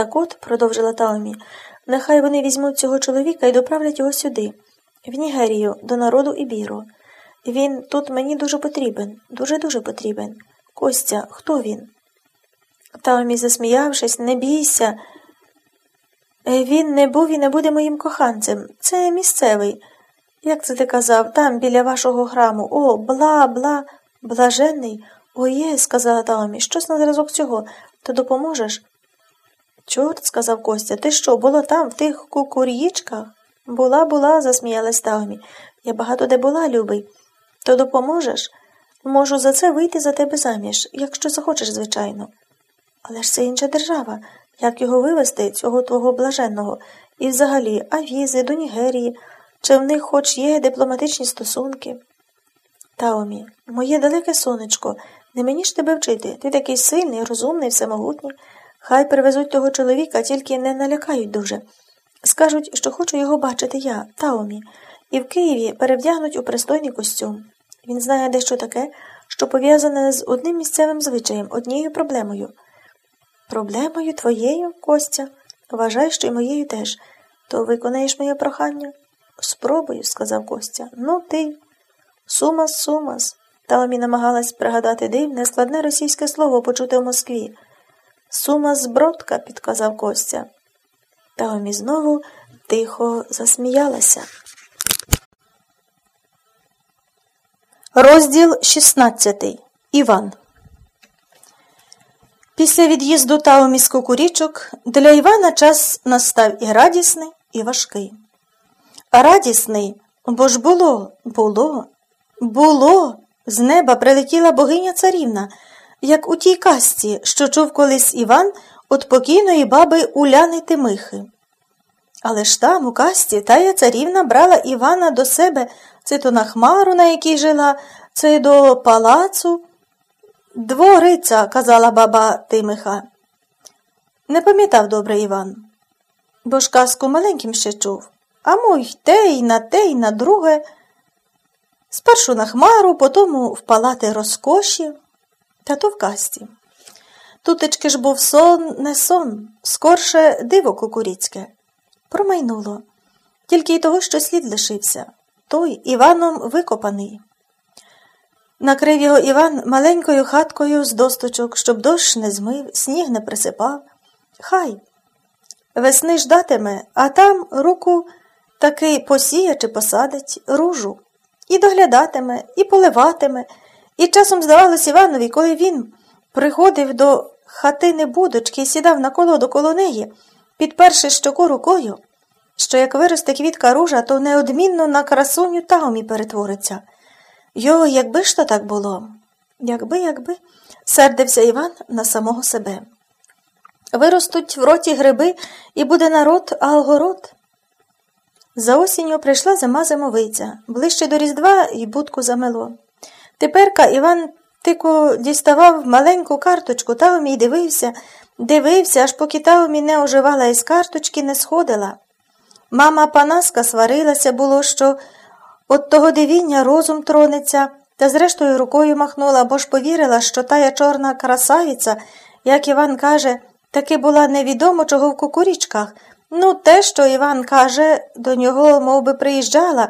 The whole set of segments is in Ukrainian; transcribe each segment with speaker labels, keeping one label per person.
Speaker 1: Так от, продовжила Таомі, нехай вони візьмуть цього чоловіка і доправлять його сюди, в Нігерію, до народу Ібіро. Він тут мені дуже потрібен, дуже-дуже потрібен. Костя, хто він? Таомі, засміявшись, не бійся. Е, він не був і не буде моїм коханцем. Це місцевий. Як це ти казав, там, біля вашого храму. О, бла, бла, блаженний. О, є, сказала Таомі, щось на зразок цього. То допоможеш? Чорт, сказав Костя, ти що, було там, в тих кукур'їчках? Була, була, засміялась Таомі. Я багато де була, любий. То допоможеш? Можу за це вийти за тебе заміж, якщо захочеш, звичайно. Але ж це інша держава. Як його вивезти, цього твого блаженного, і взагалі, а візи до Нігерії, чи в них хоч є дипломатичні стосунки? Таомі, моє далеке сонечко, не мені ж тебе вчити. Ти такий сильний, розумний, всемогутній. Хай привезуть того чоловіка, тільки не налякають дуже. Скажуть, що хочу його бачити я, Таомі, і в Києві перевдягнуть у пристойний костюм. Він знає дещо таке, що пов'язане з одним місцевим звичаєм, однією проблемою. Проблемою твоєю, Костя? Вважай, що й моєю теж. То виконаєш моє прохання? Спробую, сказав Костя. Ну, ти. Сумас, сумас. Таомі намагалась пригадати дивне, складне російське слово почуте в Москві. Сумас збродка, підказав Костя. Таомі знову тихо засміялася. Розділ 16. Іван. Після від'їзду Таомі з кукурічок для Івана час настав і радісний, і важкий. Радісний, бо ж було, було, було. З неба прилетіла богиня царівна, як у тій касті, що чув колись Іван от покійної баби Уляни Тимихи. Але ж там, у касті, тая царівна брала Івана до себе, це то на хмару, на якій жила, це до палацу. Двориця, казала баба Тимиха. Не пам'ятав добре Іван, бо ж казку маленьким ще чув. А мой те й на те й на друге. Спершу на хмару, потому в палати розкоші, та то в касті. Тутечки ж був сон, не сон, скорше диво кукуріцьке. Промайнуло. Тільки й того, що слід лишився. Той Іваном викопаний. Накрив його Іван маленькою хаткою з досточок, щоб дощ не змив, сніг не присипав. Хай. Весни ждатиме, а там руку таки посіє чи посадить ружу. І доглядатиме, і поливатиме. І часом здавалось Іванові, коли він приходив до хатини будочки і сідав на колоду коло неї, підперши щоку рукою, що як виросте квітка ружа, то неодмінно на красуню таумі перетвориться. Йо, якби ж то так було, якби, якби, сердився Іван на самого себе. Виростуть в роті гриби і буде народ, а огород. За осінню прийшла зима зимовиця, ближче до Різдва і будку замело. Теперка Іван тико діставав маленьку карточку, Таумі й дивився, дивився, аж поки Таумі не оживала із карточки, не сходила. Мама Панаска сварилася, було, що от того дивіння розум тронеться, та зрештою рукою махнула, бо ж повірила, що тая чорна красавиця, як Іван каже, таки була невідомо чого в кукурічках. Ну, те, що Іван каже, до нього мов би, приїжджала,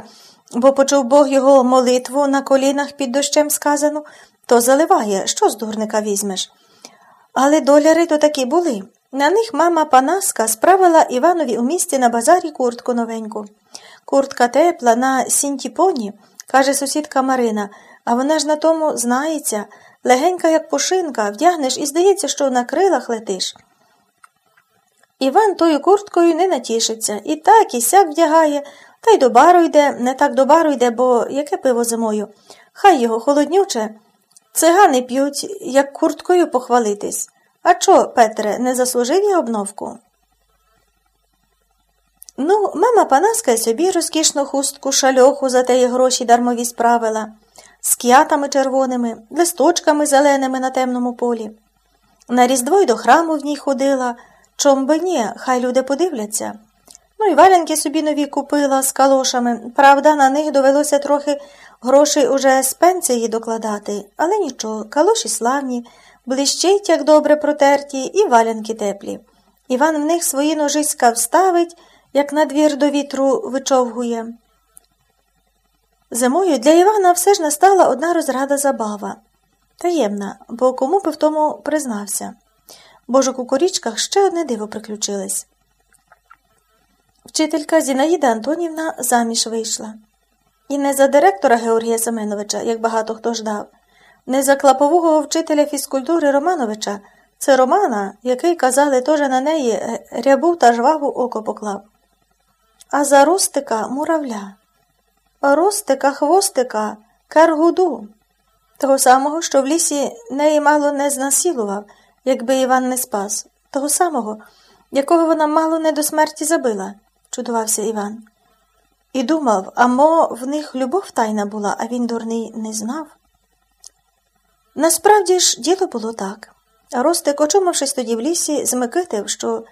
Speaker 1: бо почув Бог його молитву на колінах під дощем сказану, то заливає, що з дурника візьмеш. Але доляри то такі були. На них мама Панаска справила Іванові у місті на базарі куртку новеньку. Куртка тепла на сінтіпоні, каже сусідка Марина, а вона ж на тому знається, легенька, як пушинка, вдягнеш і здається, що на крилах летиш. Іван тою курткою не натішиться, і так, і сяк вдягає, та й до бару йде, не так до бару йде, бо яке пиво зимою. Хай його холоднюче. Цигани п'ють, як курткою похвалитись. А чо, Петре, не заслужив я обновку? Ну, мама Панаска й собі розкішну хустку, шальоху за теї гроші дармові справила, з к'ятами червоними, листочками зеленими на темному полі. На різдво й до храму в ній ходила. Чом би ні, хай люди подивляться. Ну і валянки собі нові купила з калошами. Правда, на них довелося трохи грошей уже з пенсії докладати, але нічого, калоші славні, блищить, як добре протерті, і валянки теплі. Іван в них свої ножиська вставить, як на двір до вітру вичовгує. Зимою для Івана все ж настала одна розрада забава. Таємна, бо кому би в тому признався. Бо ж кукурічках ще одне диво приключилось. Вчителька Зінаїда Антонівна заміж вийшла. І не за директора Георгія Семеновича, як багато хто ждав, не за клапового вчителя фізкультури Романовича, це Романа, який, казали, теж на неї рябу та жваву око поклав, а за Ростика муравля, Ростика хвостика Каргуду, того самого, що в лісі неї мало не знасілував, якби Іван не спас, того самого, якого вона мало не до смерті забила, чудувався Іван. І думав, а мо в них любов тайна була, а він дурний не знав. Насправді ж діло було так. Ростик, очумавшись тоді в лісі, змикитив, що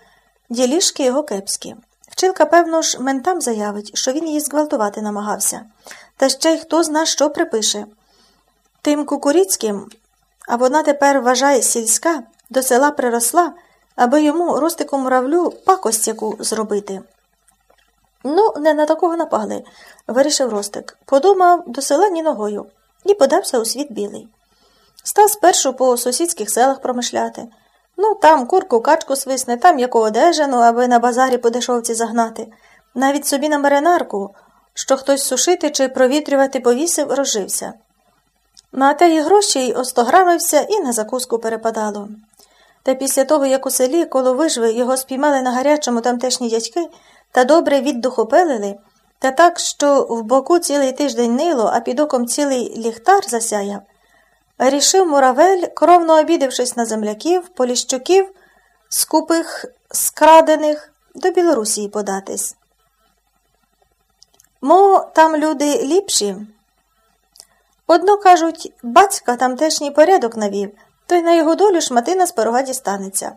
Speaker 1: ділішки його кепські. Вчилка, певно ж, ментам заявить, що він її зґвалтувати намагався, та ще й хто зна, що припише. Тим кукуріцьким, а вона тепер вважає сільська, до села приросла, аби йому Ростику муравлю пакость яку зробити. Ну, не на такого напали, вирішив Ростик. Подумав до села ні ногою і подався у світ білий. Став спершу по сусідських селах промишляти. Ну, там курку, качку свисне, там яку одежину, аби на базарі по дешовці загнати. Навіть собі на маринарку, що хтось сушити чи провітрювати повісив, розжився. На теї гроші й остограмився і на закуску перепадало. Та після того, як у селі коло вижви його спіймали на гарячому тамтешні дядьки та добре віддухопелили, та так, що в боку цілий тиждень нило, а під оком цілий ліхтар засяяв, рішив муравель, кровно обідавшись на земляків, поліщуків, скупих, скрадених, до Білорусії податись. Мо там люди ліпші. Одно кажуть, батька тамтешній порядок навів, то й на його долю шматина з порога дістанеться.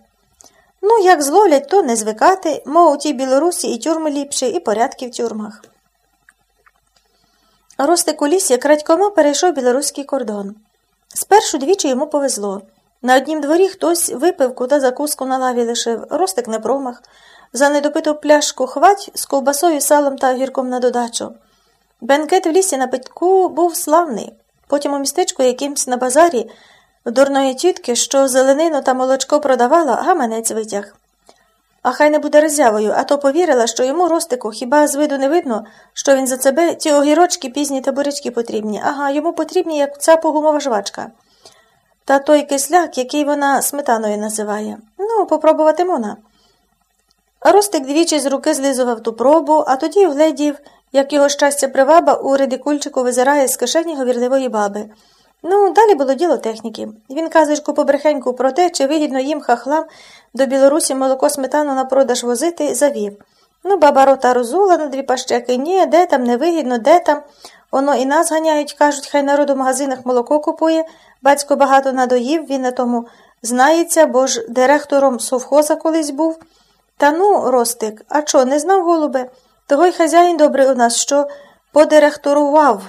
Speaker 1: Ну, як зловлять, то не звикати, мов у тій Білорусі і тюрми ліпші, і порядки в тюрмах. Ростик у лісі крадькома перейшов білоруський кордон. Спершу двічі йому повезло. На однім дворі хтось випив куди закуску на лаві лишив, Ростик не промах, за недопиту пляшку хвать з ковбасою, салом та огірком на додачу. Бенкет в лісі на питку був славний. Потім у містечку якимсь на базарі дурної тітки, що зеленину та молочко продавала, гаманець витяг. А хай не буде роззявою, а то повірила, що йому Ростику хіба з виду не видно, що він за себе ті огірочки пізні та бурячки потрібні. Ага, йому потрібні, як ця погумова жвачка. Та той кисляк, який вона сметаною називає. Ну, попробувати мона. Ростик двічі з руки злизував ту пробу, а тоді вгледів, як його щастя приваба у редикульчику визирає з кишені говірливої баби. Ну, далі було діло техніки. Він казочку побрехеньку про те, чи вигідно їм хахлам до Білорусі молоко сметану на продаж возити, завів. Ну, баба рота розула на дві пащеки, ні, де там, невигідно, де там. Воно і нас ганяють, кажуть, хай народ у магазинах молоко купує. Батько багато надоїв, він на тому знається, бо ж директором совхоза колись був. Та ну, Ростик, а чо, не знав, голубе? Того й хазяїн добрий у нас, що подиректорував.